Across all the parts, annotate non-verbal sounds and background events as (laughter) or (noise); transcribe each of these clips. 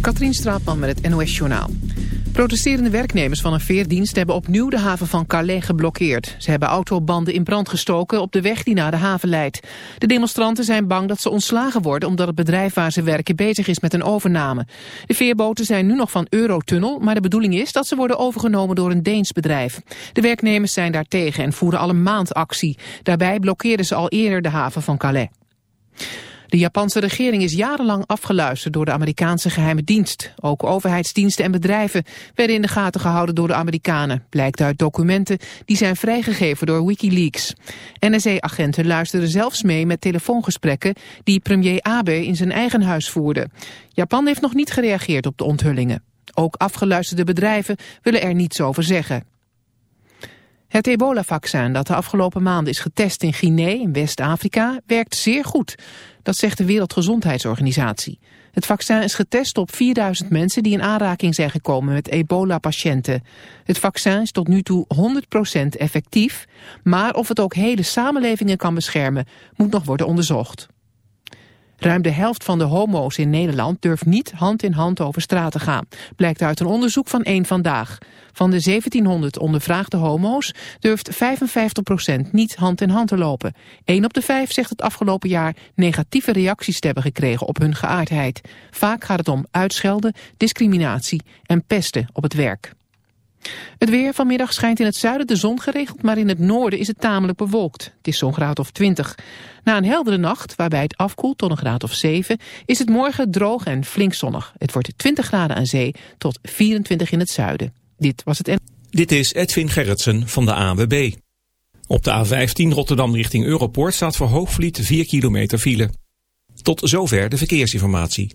Katrien Straatman met het NOS Journaal. Protesterende werknemers van een veerdienst hebben opnieuw de haven van Calais geblokkeerd. Ze hebben autobanden in brand gestoken op de weg die naar de haven leidt. De demonstranten zijn bang dat ze ontslagen worden omdat het bedrijf waar ze werken bezig is met een overname. De veerboten zijn nu nog van Eurotunnel, maar de bedoeling is dat ze worden overgenomen door een Deens bedrijf. De werknemers zijn daartegen en voeren al een maand actie. Daarbij blokkeerden ze al eerder de haven van Calais. De Japanse regering is jarenlang afgeluisterd door de Amerikaanse geheime dienst. Ook overheidsdiensten en bedrijven werden in de gaten gehouden door de Amerikanen. Blijkt uit documenten die zijn vrijgegeven door Wikileaks. NSA-agenten luisterden zelfs mee met telefoongesprekken die premier Abe in zijn eigen huis voerde. Japan heeft nog niet gereageerd op de onthullingen. Ook afgeluisterde bedrijven willen er niets over zeggen. Het ebola-vaccin dat de afgelopen maanden is getest in Guinea in West-Afrika werkt zeer goed. Dat zegt de Wereldgezondheidsorganisatie. Het vaccin is getest op 4000 mensen die in aanraking zijn gekomen met ebola-patiënten. Het vaccin is tot nu toe 100% effectief, maar of het ook hele samenlevingen kan beschermen moet nog worden onderzocht. Ruim de helft van de homo's in Nederland durft niet hand in hand over straat te gaan. Blijkt uit een onderzoek van één Vandaag. Van de 1700 ondervraagde homo's durft 55% niet hand in hand te lopen. Eén op de vijf zegt het afgelopen jaar negatieve reacties te hebben gekregen op hun geaardheid. Vaak gaat het om uitschelden, discriminatie en pesten op het werk. Het weer vanmiddag schijnt in het zuiden de zon geregeld, maar in het noorden is het tamelijk bewolkt. Het is zo'n graad of 20. Na een heldere nacht, waarbij het afkoelt tot een graad of 7, is het morgen droog en flink zonnig. Het wordt 20 graden aan zee tot 24 in het zuiden. Dit was het... Dit is Edwin Gerritsen van de ANWB. Op de A15 Rotterdam richting Europoort staat voor Hoogvliet 4 kilometer file. Tot zover de verkeersinformatie.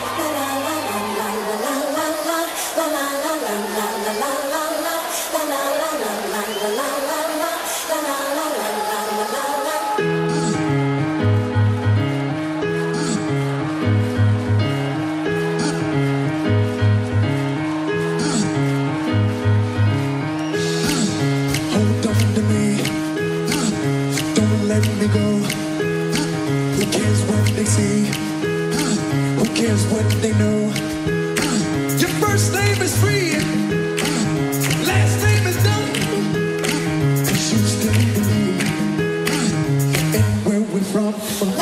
Cares what they know? Your first name is free. Last name is you still believe in where we're from.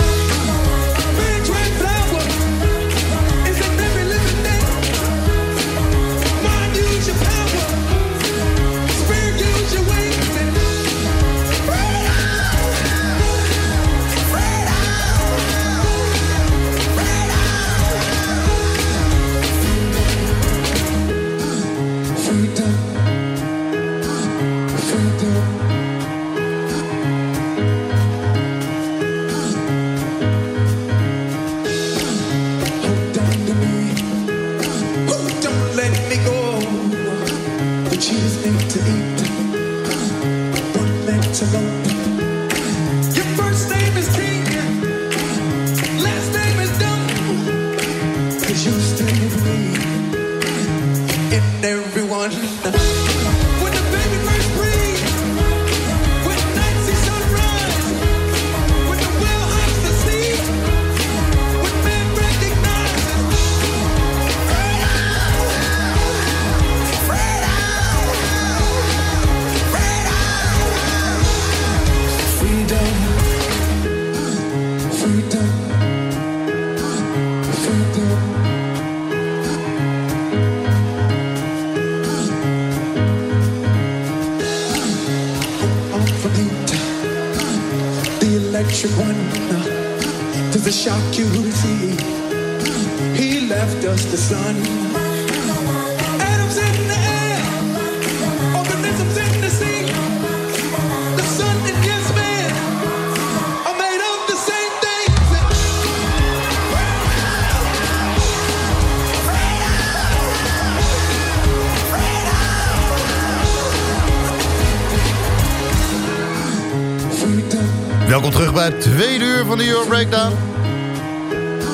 Bij het tweede uur van de Euro Breakdown.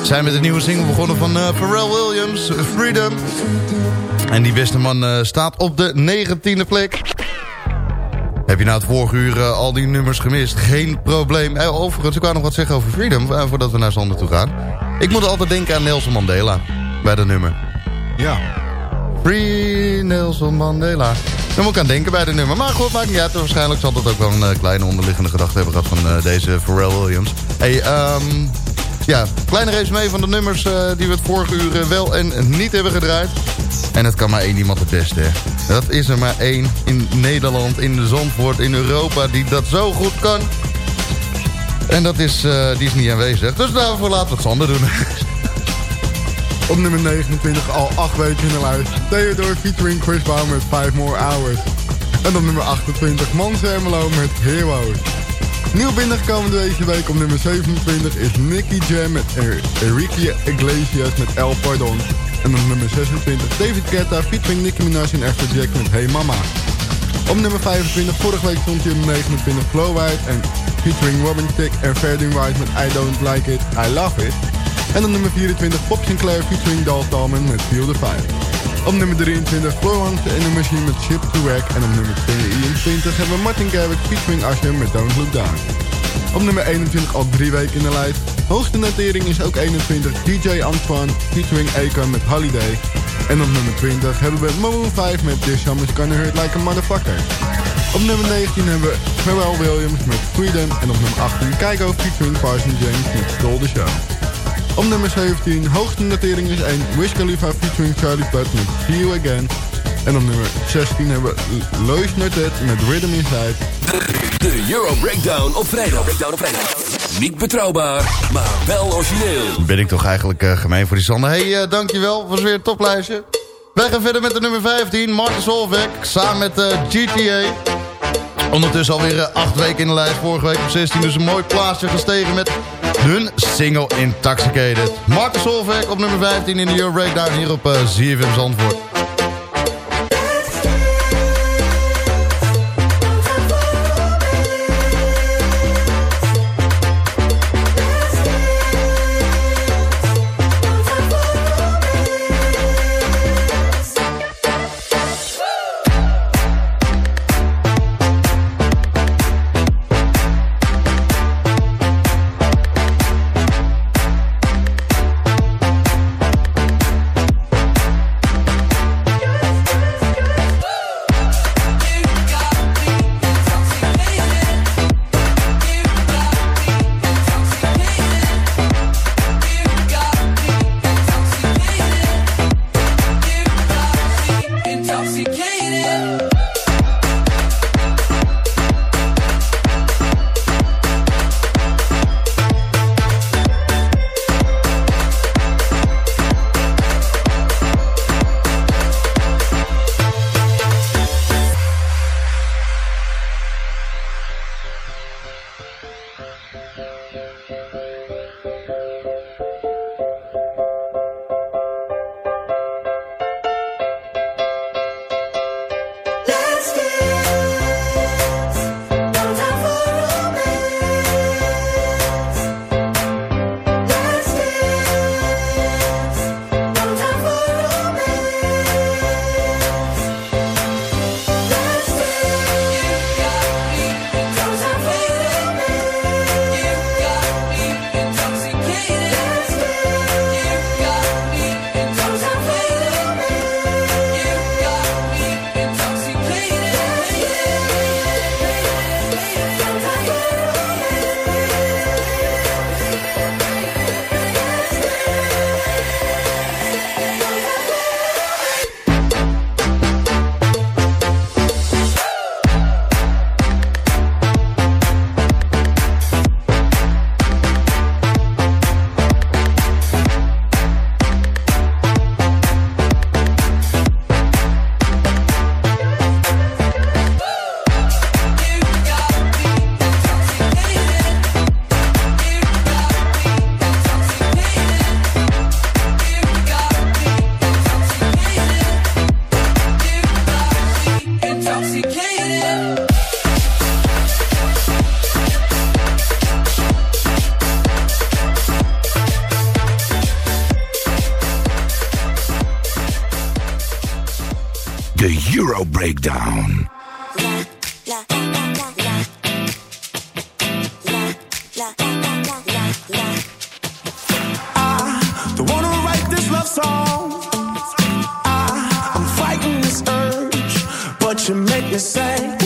We zijn met een nieuwe single begonnen van eh, Pharrell Williams, Freedom. En die beste man eh, staat op de 19e plek. Heb je na het vorige uur eh, al die nummers gemist? Geen probleem. Eh, overigens, ik wou nog wat zeggen over Freedom, voordat we naar Sander toe gaan. Ik moet altijd denken aan Nelson Mandela, bij dat nummer. Ja. Free Nelson Mandela. Daar moet ik aan denken bij de nummer. Maar goed, maakt niet uit. Waarschijnlijk zal dat ook wel een eh, kleine onderliggende gedachte hebben gehad van eh, deze Pharrell Williams. Hey, ehm ja, kleine resume van de nummers eh, die we het vorige uur wel en niet hebben gedraaid. En het kan maar één iemand het beste. Dat is er maar één in Nederland, in de Zandvoort, in Europa die dat zo goed kan. En dat is, die is niet aanwezig. Dus daarvoor laten we het Sander doen. (laughs) Op nummer 29 al 8 weken in de lijst. Theodore featuring Chris Brown met 5 More Hours. En op nummer 28 Mans Hermelo met Heroes. Nieuw binnengekomen deze week op nummer 27 is Nicky Jam met er Enrique Iglesias met El Pardon. En op nummer 26 David Guetta featuring Nicki Minaj en Afrojack met Hey Mama. Op nummer 25, vorige week stond hij op 29 Flow White en featuring Robin Thicke en Ferdinand White met I Don't Like It, I Love It. En op nummer 24 Pop Sinclair featuring Dal Talman met Feel the Fire. Op nummer 23 Florence en de Machine met Ship to Wreck. En op nummer 22 hebben we Martin Garrix featuring Usher met Don't Look Down. Op nummer 21 al drie weken in de lijst. Hoogste notering is ook 21 DJ Antoine featuring Akon met Holiday. En op nummer 20 hebben we Maroon 5 met This Summer's Gonna Hurt Like a Motherfucker. Op nummer 19 hebben we Pharrell Williams met Freedom. En op nummer 18 Kygo featuring Parson James met Stole the Show. Op nummer 17, hoogste notering is 1, Wiz Khalifa featuring Charlie Puth met See You Again. En op nummer 16 hebben we Lois Nortet met Rhythm Inside. De Euro Breakdown op vrijdag. Breakdown op vrijdag. Niet betrouwbaar, maar wel origineel. Ben ik toch eigenlijk eh, gemeen voor die Sander. hey, eh, dankjewel. Was weer een toplijstje. Wij gaan verder met de nummer 15. Martin Solveig. Samen met eh, GTA. Ondertussen alweer eh, acht weken in de lijst. Vorige week op 16. Dus een mooi plaatsje gestegen met hun single Intoxicated. Martin Solveig op nummer 15 in de Euro Breakdown. Hier op uh, ZFM Zandvoort. Breakdown. Don't wanna write this love song. I, I'm fighting this urge, but you make me say,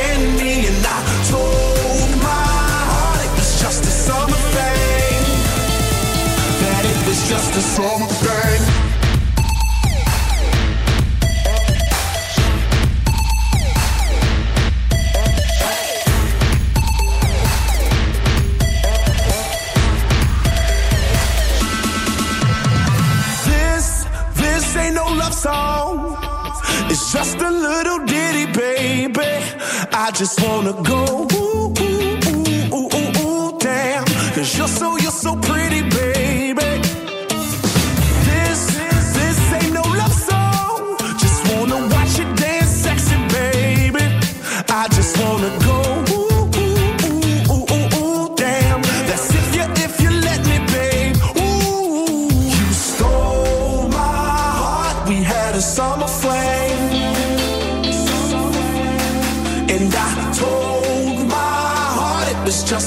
This, this ain't no love song. It's just a little ditty, baby. I just wanna go ooh, ooh, ooh, ooh, ooh, ooh, damn. Cause you're so, you're so pretty,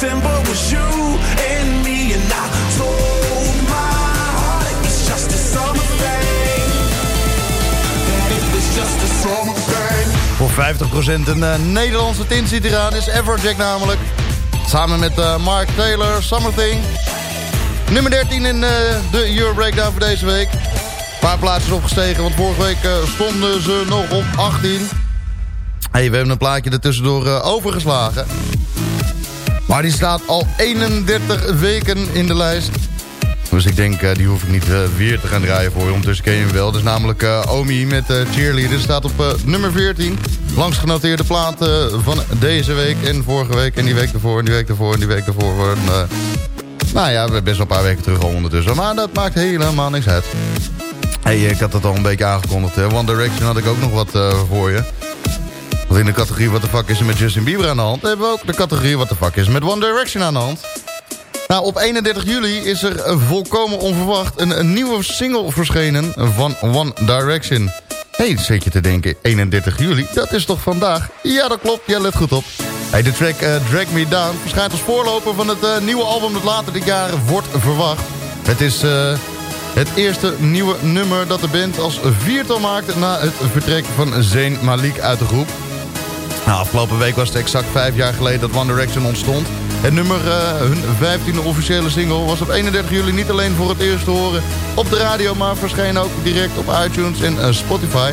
December was you and me. And I told my heart it just a summer thing. That it just a. Voor 50% een eh, Nederlandse tint zit eraan. Is Everjack namelijk. Samen met eh, Mark Taylor, Summer Thing. Nummer 13 in eh, de Euro Breakdown voor deze week. Een paar plaatsen opgestegen, want vorige week stonden ze nog op 18. Hey, we hebben een plaatje ertussendoor overgeslagen. Maar die staat al 31 weken in de lijst. Dus ik denk, uh, die hoef ik niet uh, weer te gaan draaien voor je. Ondertussen ken je hem wel. Dus namelijk uh, Omi met Cheerleader staat op nummer 14. Langs genoteerde plaat van deze week en vorige week. En die week ervoor en die week ervoor en die week ervoor. En, nou ja, we best wel een paar weken terug al ondertussen. Maar dat maakt helemaal niks uit. Hey, ik had het al een beetje aangekondigd. Hè. One Direction had ik ook nog wat voor je. Want in de categorie What the fuck is er met Justin Bieber aan de hand... hebben we ook de categorie What the fuck is er met One Direction aan de hand. Nou, op 31 juli is er volkomen onverwacht een, nieuwe single verschenen van One Direction. Hé, hey, zit je te denken, 31 juli, dat is toch vandaag? Ja, dat klopt, ja, let goed op. Hey, de track uh, Drag Me Down verschijnt als voorloper van het uh, nieuwe album dat later dit jaar wordt verwacht. Het is het eerste nieuwe nummer dat de band als viertal maakt na het vertrek van Zayn Malik uit de groep. Nou, afgelopen week was het exact vijf jaar geleden dat One Direction ontstond. Het nummer, eh, hun 15e officiële single, was op 31 juli niet alleen voor het eerst te horen op de radio... maar verscheen ook direct op iTunes en eh, Spotify.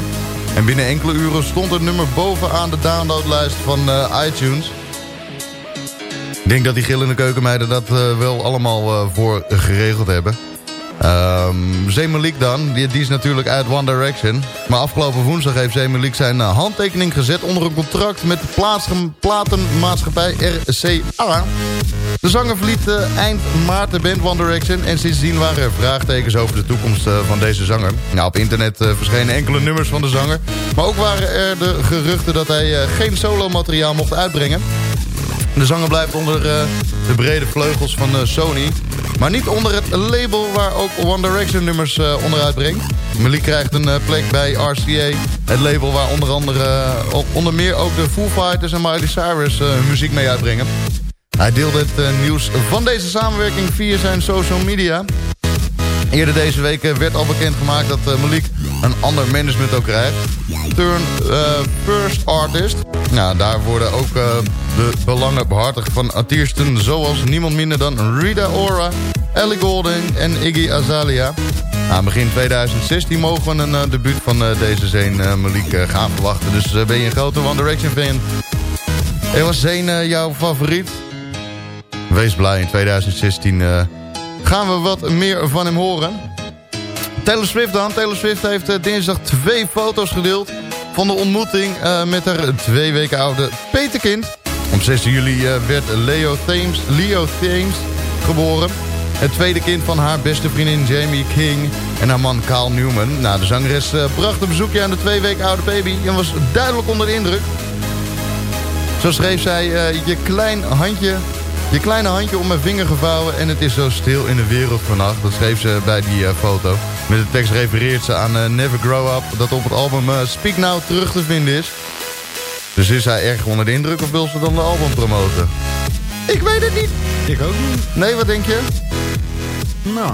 En binnen enkele uren stond het nummer bovenaan de downloadlijst van eh, iTunes. Ik denk dat die gillende keukenmeiden dat wel allemaal voor geregeld hebben. Zemalik dan, die, is natuurlijk uit One Direction. Maar afgelopen woensdag heeft Zemalik zijn eh, handtekening gezet... onder een contract met de platenmaatschappij RCA. De zanger verliet eh, eind maart de band One Direction... en sindsdien waren er vraagtekens over de toekomst eh, van deze zanger. Nou, op internet verschenen enkele nummers van de zanger... maar ook waren er de geruchten dat hij geen solo-materiaal mocht uitbrengen... De zanger blijft onder eh, de brede vleugels van eh, Sony. Maar niet onder het label waar ook One Direction nummers eh, onderuit brengt. Malik krijgt een plek bij RCA. Het label waar onder, andere, onder meer ook de Foo Fighters en Miley Cyrus hun muziek mee uitbrengen. Hij deelde het nieuws van deze samenwerking via zijn social media. Eerder deze week eh, werd al bekendgemaakt dat eh, Malik een ander management ook krijgt. Turn eh, First Artist. Nou, daar worden ook de belangen behartigd van artiesten zoals niemand minder dan Rita Ora, Ellie Goulding en Iggy Azalea. Nou, begin 2016 mogen we een debuut van deze Zeen Malik gaan verwachten. Dus ben je een grote One Direction fan? En was Zeen jouw favoriet? Wees blij, in 2016 eh, gaan we wat meer van hem horen. Taylor Swift dan. Taylor Swift heeft eh, dinsdag twee foto's gedeeld... van de ontmoeting eh, met haar twee weken oude peterkind. Op 6 juli eh, werd Leo Thames, Leo Thames geboren. Het tweede kind van haar beste vriendin Jamie King en haar man Carl Newman. Nou, de zangeres bracht een bezoekje aan de twee weken oude baby... en was duidelijk onder de indruk. Zo schreef zij, je, klein handje, je kleine handje om mijn vinger gevouwen... en het is zo stil in de wereld vannacht. Dat schreef ze bij die eh, foto. Met de tekst refereert ze aan eh, Never Grow Up... dat op het album eh, Speak Now terug te vinden is. Dus is hij erg onder de indruk of wil ze dan de album promoten? Ik weet het niet. Ik ook niet. Nee, wat denk je? Nou,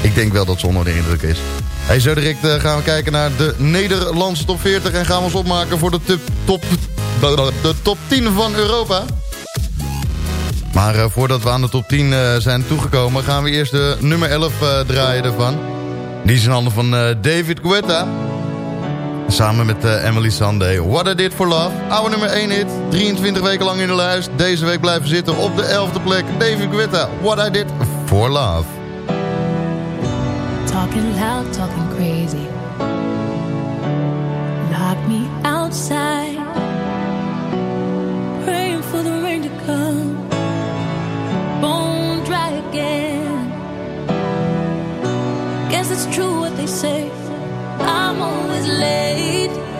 Ik denk wel dat ze onder de indruk is. Hey, zo direct gaan we kijken naar de Nederlandse top 40... en gaan we ons opmaken voor de top, de top 10 van Europa. Maar eh, voordat we aan de top 10 eh, zijn toegekomen... gaan we eerst de nummer 11 eh, draaien ervan. Die is in handen van David Guetta. Samen met Emily Sunday. What I Did For Love. Oude nummer 1 hit. 23 weken lang in de lijst. Deze week blijven zitten op de 11e plek. David Guetta. What I Did For Love. Talking loud, talking crazy. True what they say. I'm always late.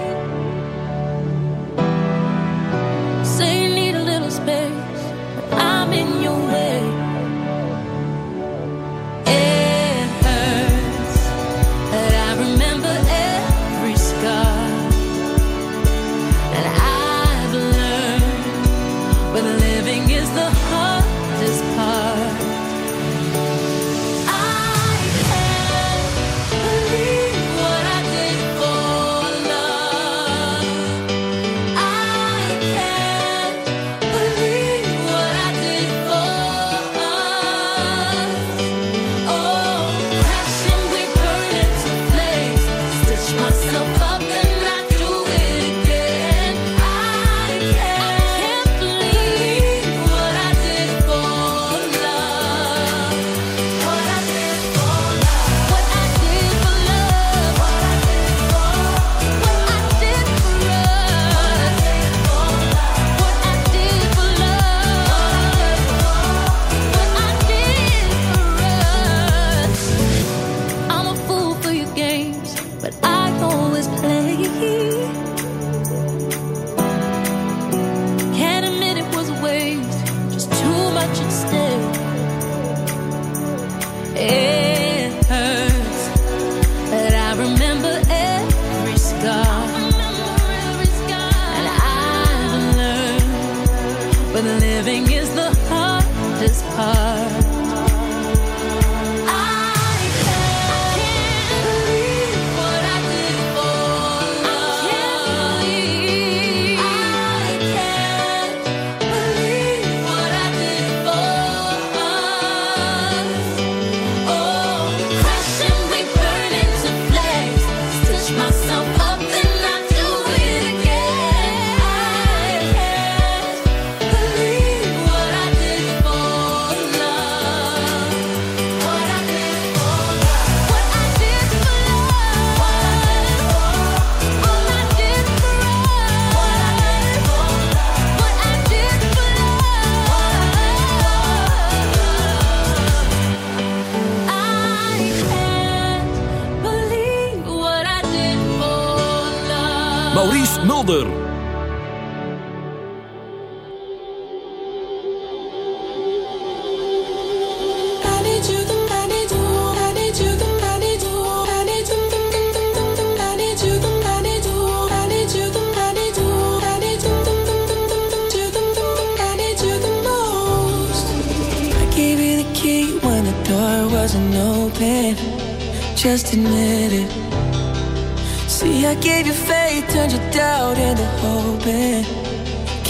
Living is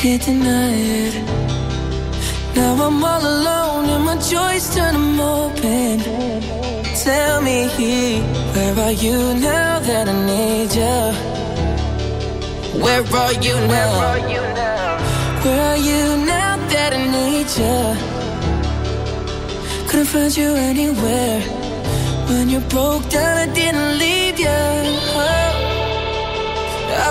can't deny it. Now I'm all alone and my joys turn them open. Tell me, where are you now that I need you? Where are you now? Where are you now that I need you? Couldn't find you anywhere. When you broke down, I didn't leave you.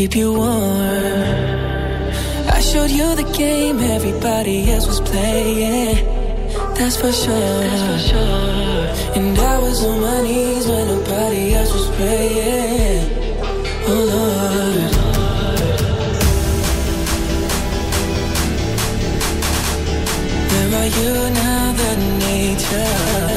keep you warm. I showed you the game everybody else was playing. That's for sure. That's for sure. And I was on my knees when nobody else was praying. Oh Lord. Where are you now that nature?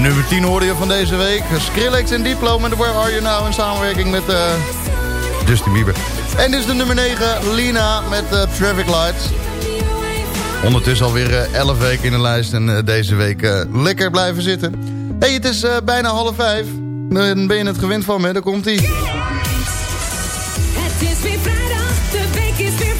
Nummer 10 hoorde je van deze week. Skrillex en Diplo met Where Are You Now in samenwerking met eh, Justin Bieber. En dit is de nummer 9, Lina met eh, Traffic Lights. Ondertussen alweer eh, 11 weken in de lijst en eh, deze week eh, lekker blijven zitten. hey, het is eh, bijna half vijf. Dan ben je het gewend van me, daar komt ie. Het is weer vrijdag, de week is weer.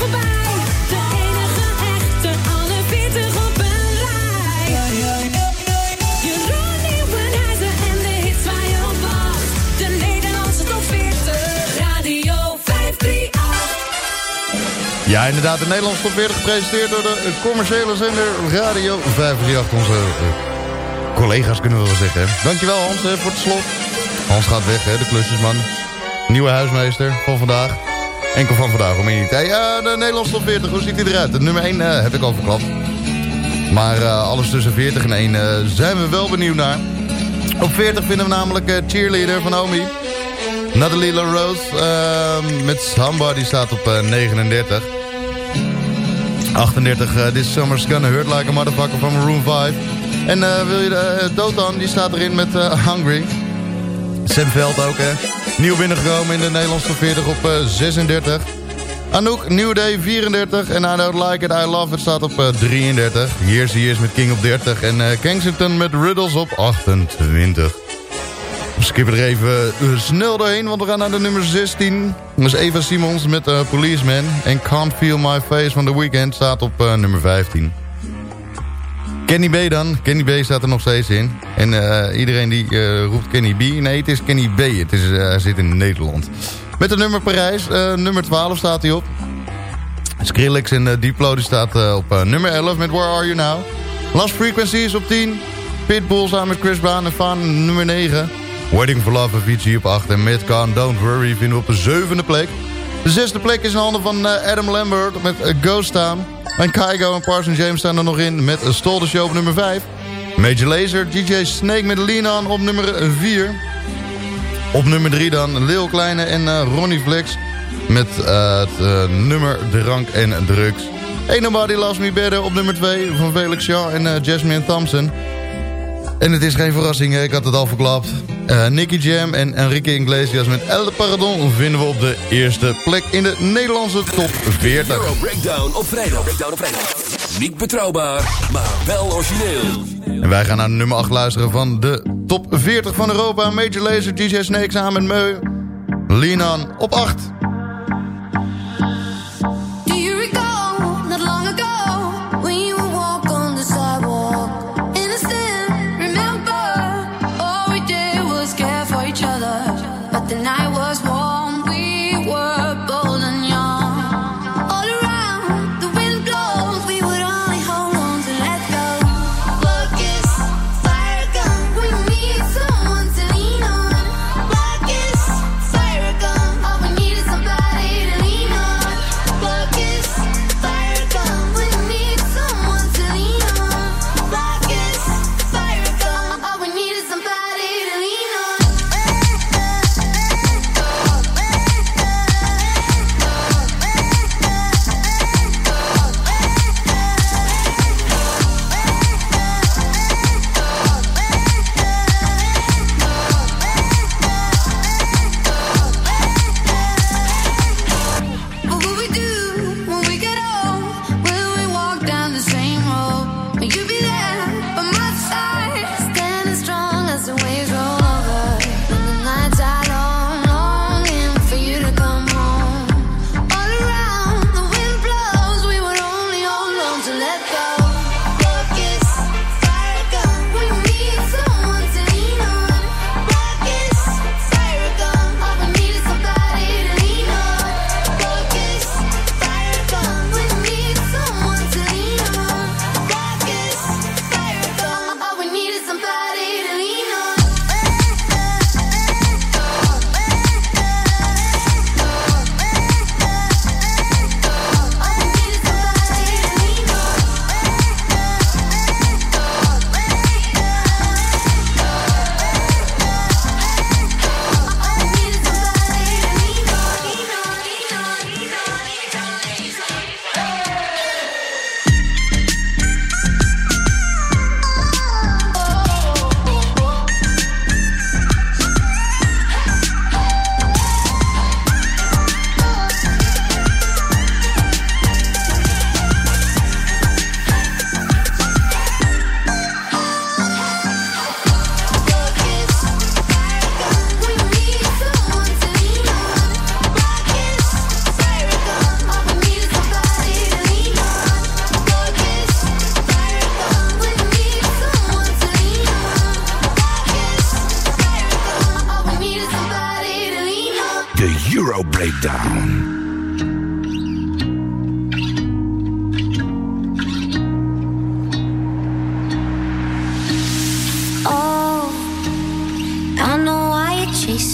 Ja, inderdaad, de Nederlandse top 40 gepresenteerd door de eh, commerciële zender Radio 538. Onze eh, collega's kunnen we wel zeggen. Dankjewel Hans eh, voor het slot. Hans gaat weg, hè, de klusjesman. Nieuwe huismeester van vandaag. Enkel van vandaag, om in. Hey, eh, de Nederlandse top 40, hoe ziet hij eruit? De nummer 1 heb ik al verklapt. Maar eh, alles tussen 40 en 1 eh, zijn we wel benieuwd naar. Op 40 vinden we namelijk eh, Cheerleader van Omi. Natalie LaRose eh, met Somebody staat op eh, 39. 38, eh, This Summer's Gonna Hurt Like a Motherfucker van Maroon 5. En eh, wil je de eh, Dotan, die staat erin met Hungry. Sam Veld ook, hè. Nieuw binnengekomen in de Nederlandse top 40 op eh, 36. Anouk, New Day 34. En I Don't Like It, I Love It staat op eh, 33. Years Years met King op 30. En Kensington met Riddles op 28. We skippen er even snel doorheen, want we gaan naar de nummer 16. Is Eva Simons met eh, Policeman. En Can't Feel My Face van The Weeknd staat op eh, nummer 15. Kenny B dan. Kenny B staat er nog steeds in. En eh, iedereen die roept Kenny B. Nee, het is Kenny B. Het is, hij zit in Nederland. Met de nummer Parijs. nummer 12 staat hij op. Skrillex en uh, Diplo die staat op nummer 11 met Where Are You Now. Last Frequency is op 10. Pitbull samen met Chris Brown en Fan nummer 9. Wedding for Love Avicii op 8. En Midcon Don't Worry vinden we op de zevende plek. De zesde plek is in handen van eh, Adam Lambert met eh, Ghost Town. En Kygo en Parson James staan er nog in met uh, Stole Show op nummer 5. Major Lazer, DJ Snake met Lean On op nummer 4. Op nummer 3 dan Lil Kleine en eh, Ronnie Flex met eh, het eh, nummer Drank en Drugs. Ain't Nobody Loves Me Better op nummer 2 van Felix Shaw en eh, Jasmine Thompson. En het is geen verrassing, hè, ik had het al verklapt. Eh, Nicky Jam en Enrique Iglesias met El Pardon vinden we op de eerste plek in de Nederlandse top 40. Euro Breakdown op vrijdag. Breakdown op vrijdag. Niet betrouwbaar, maar wel origineel. En wij gaan naar nummer 8 luisteren van de top 40 van Europa. Major Lazer, DJ Snake samen met Meu. Linan op 8.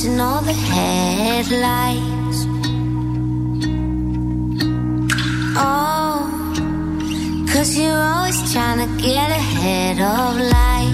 chasing all the headlights. Oh, cause you're always trying to get ahead of life.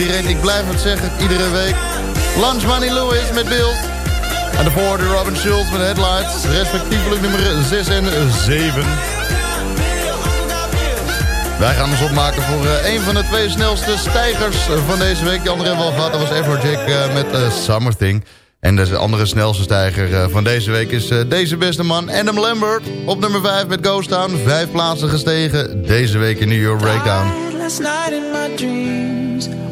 Iedereen. Ik blijf het zeggen, iedere week. Lunch Money Lewis met Bills. En daarvoor de Robin Schultz met Headlights. Respectievelijk nummer 6 en 7. Wij gaan ons opmaken voor eh, een van de twee snelste stijgers van deze week. Die andere hebben we al gehad. Dat was Everjack eh, met eh, Summer Thing. En de andere snelste stijger eh, van deze week is eh, deze beste man, Adam Lambert. Op nummer 5 met Ghost Town. Vijf plaatsen gestegen deze week in New York Breakdown.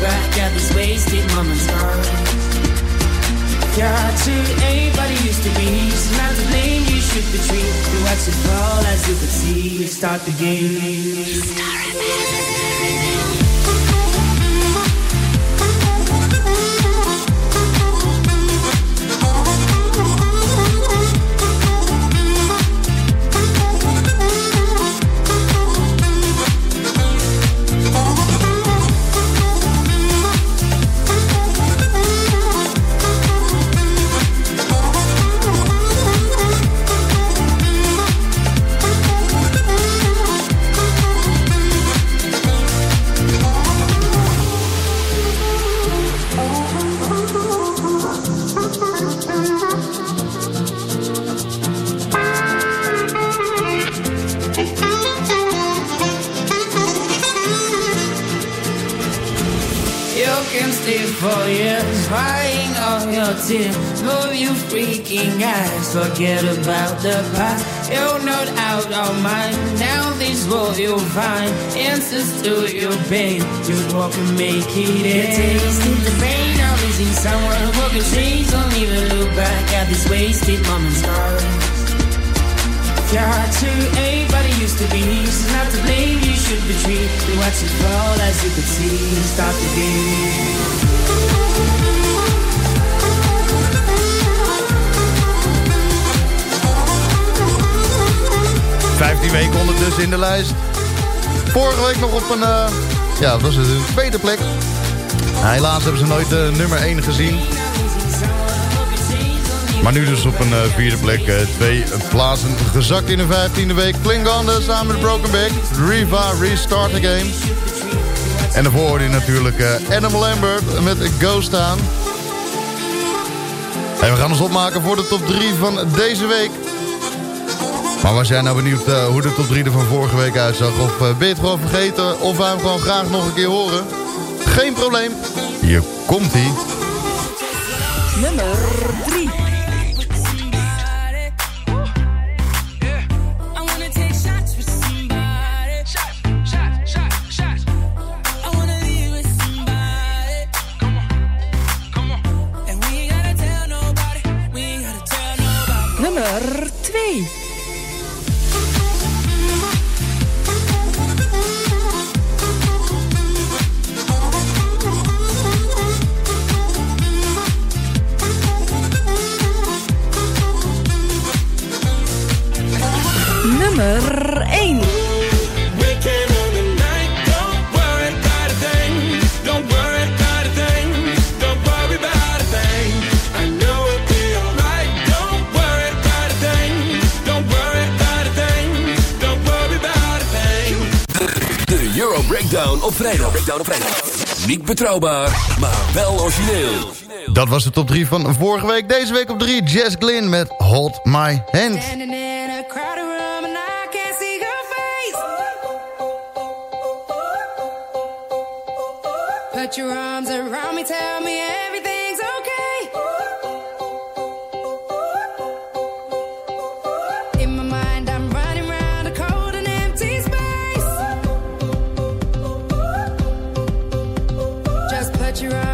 Back at this wasted moment's gone. Heart to it used to be. She's not to blame, you should retreat. We watch it fall as you could see. You start the game. You forget about the past. You're not out of mind. Now this world you'll find answers to your pain. Just walk and make it end. Tasting the pain of losing someone who can change. Don't even look back at this wasted moment's gone. Your heart to ain't what it used to be. She's not to blame, you should retreat. We watch it fall as you could see. Stop the game. 15 weken ondertussen in de lijst. Vorige week nog op een, eh, ja, wat was het, tweede plek. Helaas hebben ze nooit de nummer 1 gezien. Maar nu dus op een eh, vierde plek. eh, twee plaatsen gezakt in de vijftiende week. Klingonde samen met Broken Back. Riva Restart the Game. En daarvoor hoorde je natuurlijk eh, Adam Lambert met Ghost aan. En we gaan ons opmaken voor de top 3 van deze week. Maar was jij nou benieuwd eh, hoe de top 3 er van vorige week uitzag? Of eh, ben je het gewoon vergeten? Of wij hem gewoon graag nog een keer horen? Geen probleem. Hier komt hij. Nummer 3. Betrouwbaar, maar wel origineel. Dat was de top 3 van vorige week. Deze week op 3 Jess Glynn met Hold My Hand. Just put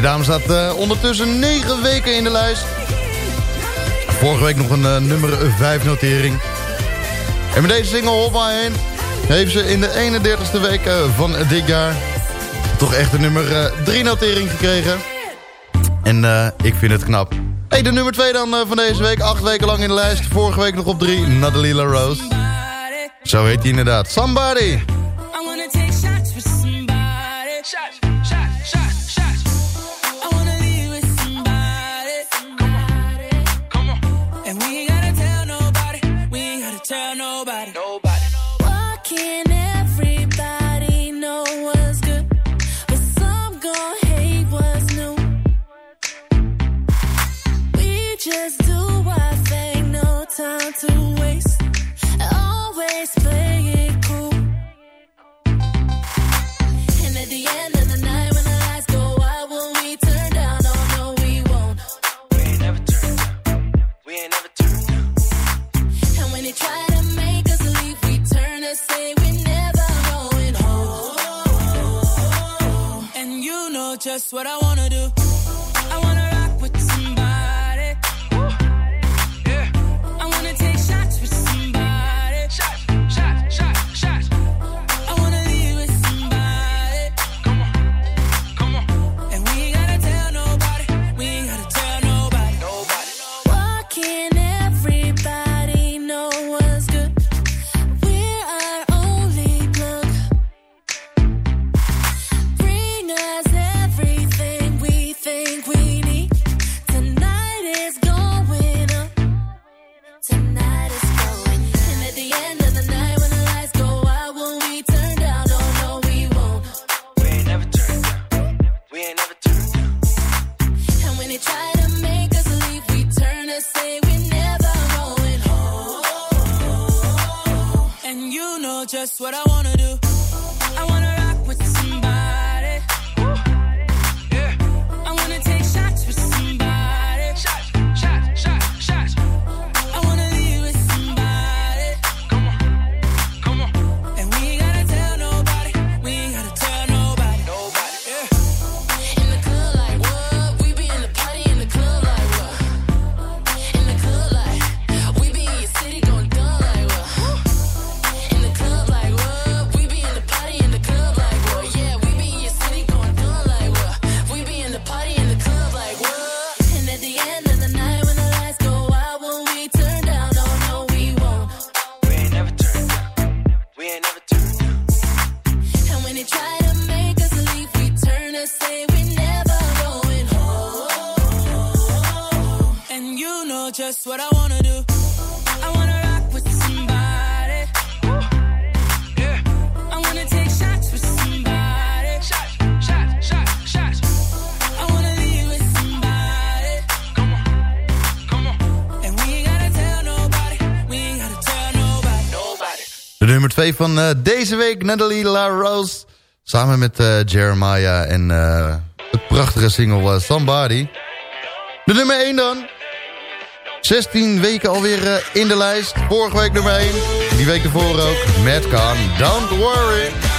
Deze dame staat eh, ondertussen 9 weken in de lijst. Vorige week nog een eh, nummer 5 notering. En met deze single Hoppa heen heeft ze in de 31ste week eh, van dit jaar... toch echt de nummer 3 notering gekregen. En ik vind het knap. Hey, de nummer 2 dan van deze week. Acht weken lang in de lijst. Vorige week nog op 3. Nadalila Rose. Zo heet hij inderdaad. Somebody. what I want. van eh, deze week. Natalie LaRose. Samen met eh, Jeremiah en eh, het prachtige single Somebody. De nummer 1 dan. 16 weken alweer in de lijst. Vorige week nummer 1. Die week ervoor ook. Metcon, Don't Worry.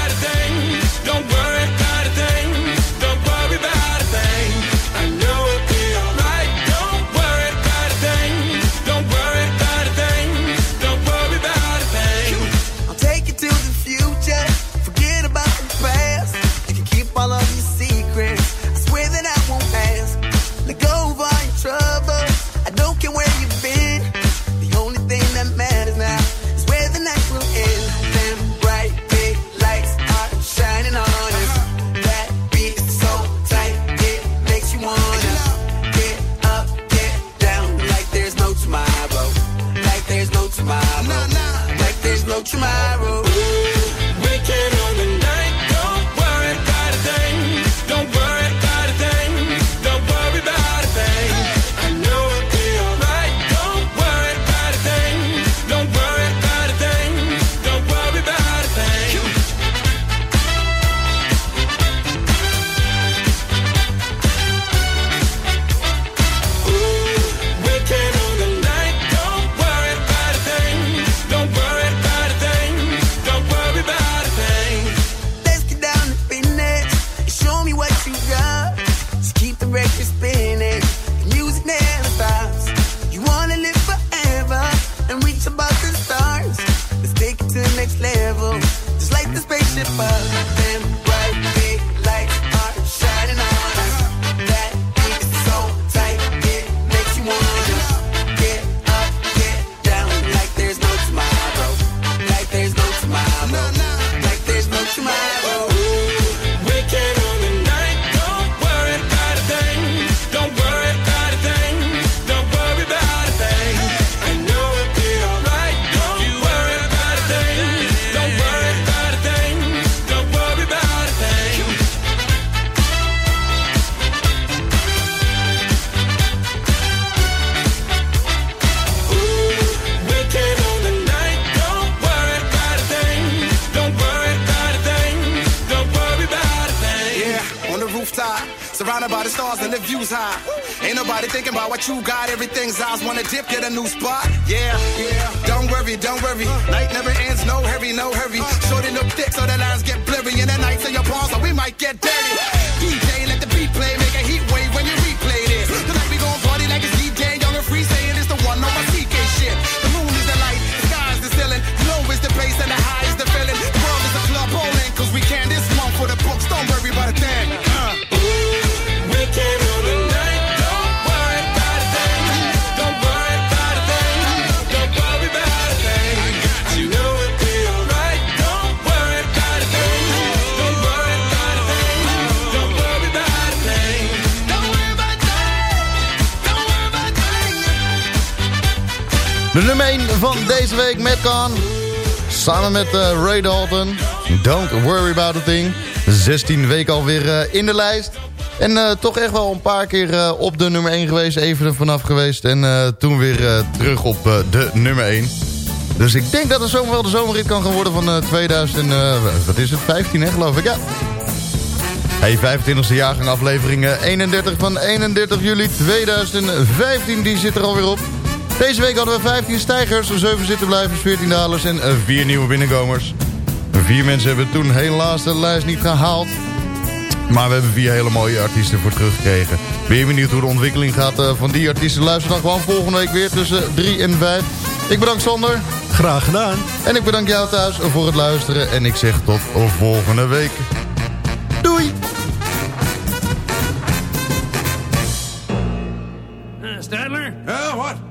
Week, Metcon. Samen met eh, Ray Dalton. Don't worry about a thing. 16 weken alweer eh, in de lijst. En eh, toch echt wel een paar keer op de nummer 1 geweest. Even er vanaf geweest. En toen weer terug op de nummer 1. Dus ik denk dat het zomaar wel de zomerrit kan gaan worden van eh 2000. en, eh, wat is het? 15 hè geloof ik. Ja. Hey, 25e jaargang aflevering eh, 31 van 31 juli 2015. Die zit er alweer op. Deze week hadden we 15 stijgers, 7 zittenblijvers, 14 dalers en 4 nieuwe binnenkomers. Vier mensen hebben toen helaas de lijst niet gehaald. Maar we hebben vier hele mooie artiesten voor teruggekregen. Ben je benieuwd hoe de ontwikkeling gaat eh, van die artiesten? Luister dan gewoon volgende week weer tussen 3 en 5. Ik bedank Sander. Graag gedaan. En ik bedank jou thuis voor het luisteren. En ik zeg tot volgende week. Doei! Uh, Stadler? Yeah, what?